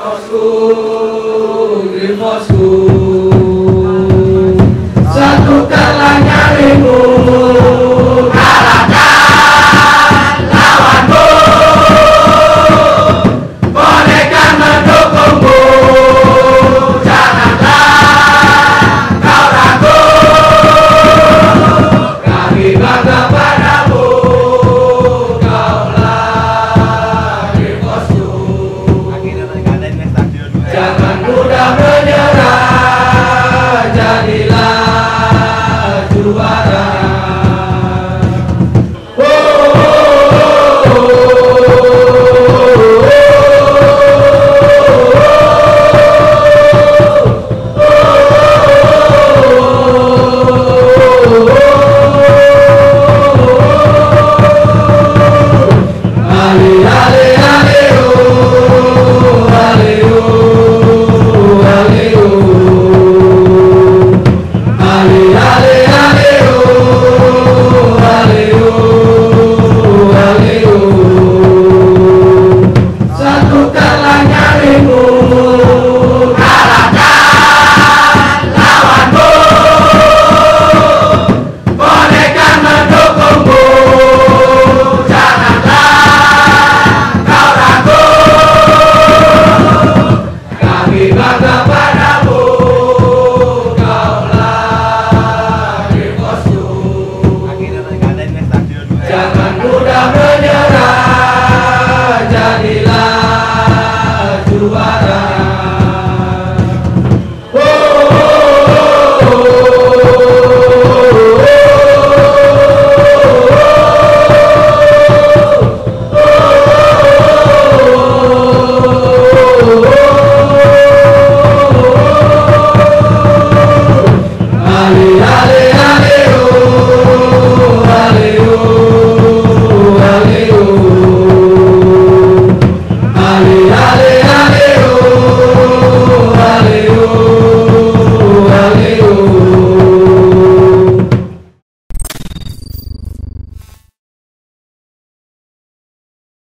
الرسول الرسول Jangan mudah menyerah, jadilah juara.